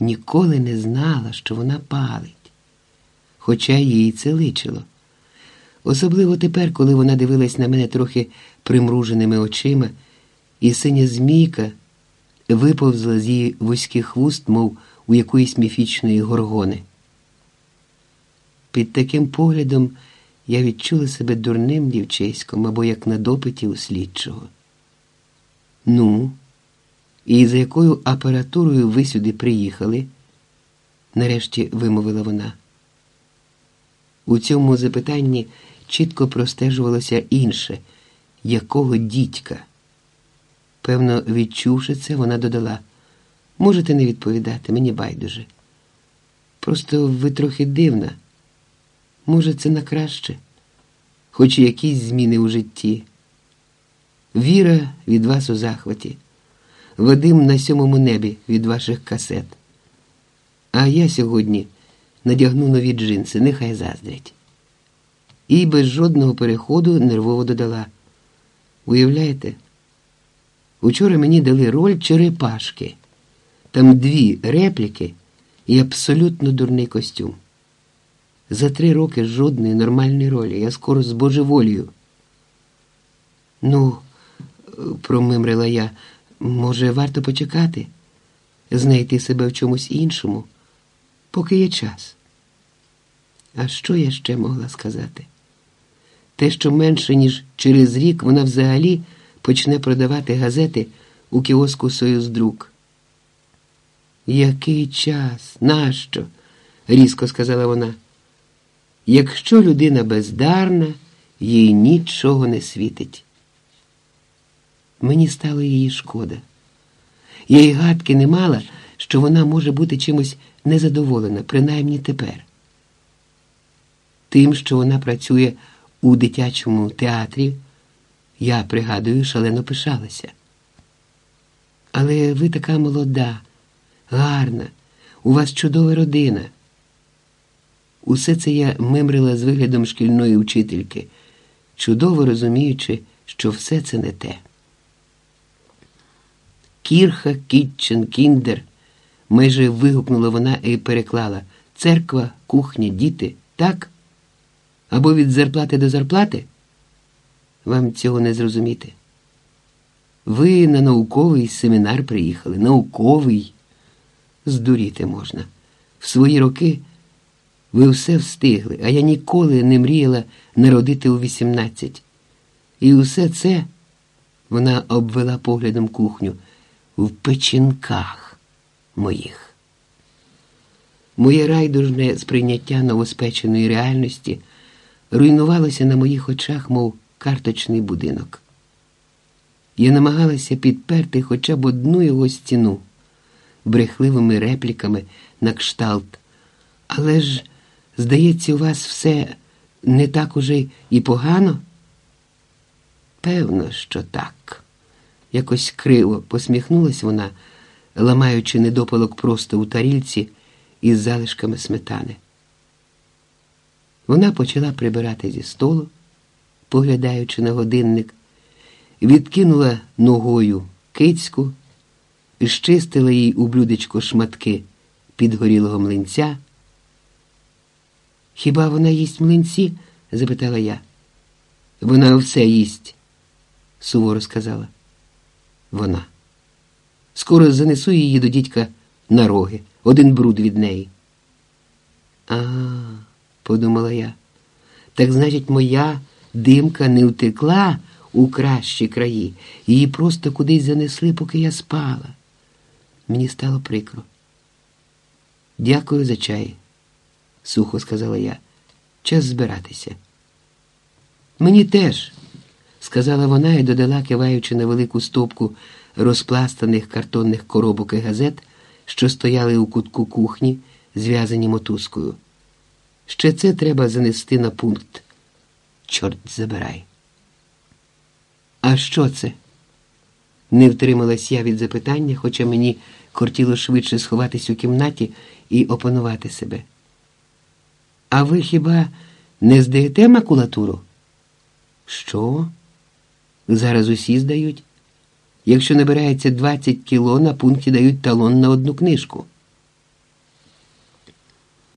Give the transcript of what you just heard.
ніколи не знала, що вона палить, хоча їй це личило. Особливо тепер, коли вона дивилась на мене трохи примруженими очима, і синя змійка виповзла з її вузьких вуст, мов у якоїсь міфічної горгони. Під таким поглядом я відчула себе дурним дівчиськом або як на допиті у слідчого. Ну, і за якою апаратурою ви сюди приїхали? нарешті вимовила вона. У цьому запитанні чітко простежувалося інше, якого дідька. Певно, відчувши це, вона додала можете не відповідати, мені байдуже. Просто ви трохи дивна. Може, це на краще, хоч і якісь зміни у житті. Віра від вас у захваті, Вадим на сьомому небі від ваших касет. А я сьогодні надягну нові джинси, нехай заздрять. І без жодного переходу нервово додала. Уявляєте? Учора мені дали роль черепашки, там дві репліки і абсолютно дурний костюм. За три роки жодної нормальної ролі. Я скоро збожеволію. Ну, промимрила я, може, варто почекати, знайти себе в чомусь іншому, поки є час. А що я ще могла сказати? Те, що менше, ніж через рік вона взагалі почне продавати газети у кіоску Союздрук. Який час? Нащо? різко сказала вона. Якщо людина бездарна, їй нічого не світить. Мені стало її шкода. Я й гадки не мала, що вона може бути чимось незадоволена, принаймні тепер. Тим, що вона працює у дитячому театрі, я пригадую, шалено пишалася. Але ви така молода, гарна, у вас чудова родина. Усе це я мимрила з виглядом шкільної вчительки, чудово розуміючи, що все це не те. Кірха, Кітчен, Кіндер, майже вигукнула вона і переклала церква, кухня, діти, так? Або від зарплати до зарплати? Вам цього не зрозуміти. Ви на науковий семінар приїхали. Науковий. Здуріти можна. В свої роки. Ви все встигли, а я ніколи не мріяла народити у 18. І усе це вона обвела поглядом кухню в печінках моїх. Моє райдужне сприйняття новоспеченої реальності руйнувалося на моїх очах, мов карточний будинок. Я намагалася підперти хоча б одну його стіну брехливими репліками на кшталт, але ж. Здається, у вас все не так уже і погано? Певно, що так. Якось криво посміхнулась вона, ламаючи недопалок просто у тарільці із залишками сметани. Вона почала прибирати зі столу, поглядаючи на годинник, відкинула ногою кицьку, щистила їй у блюдечко шматки підгорілого млинця. Хіба вона їсть млинці? запитала я. Вона все їсть, суворо сказала. Вона. Скоро занесу її до дідька на роги, один бруд від неї. А, подумала я, так значить, моя димка не втекла у кращі краї, її просто кудись занесли, поки я спала. Мені стало прикро. Дякую за чай сухо сказала я. Час збиратися. Мені теж, сказала вона і додала, киваючи на велику стопку розпластаних картонних коробок і газет, що стояли у кутку кухні, зв'язані мотузкою. Ще це треба занести на пункт. Чорт забирай. А що це? Не втрималась я від запитання, хоча мені кортіло швидше сховатись у кімнаті і опанувати себе. А ви хіба не здаєте макулатуру? Що? Зараз усі здають. Якщо набирається 20 кіло, на пункті дають талон на одну книжку.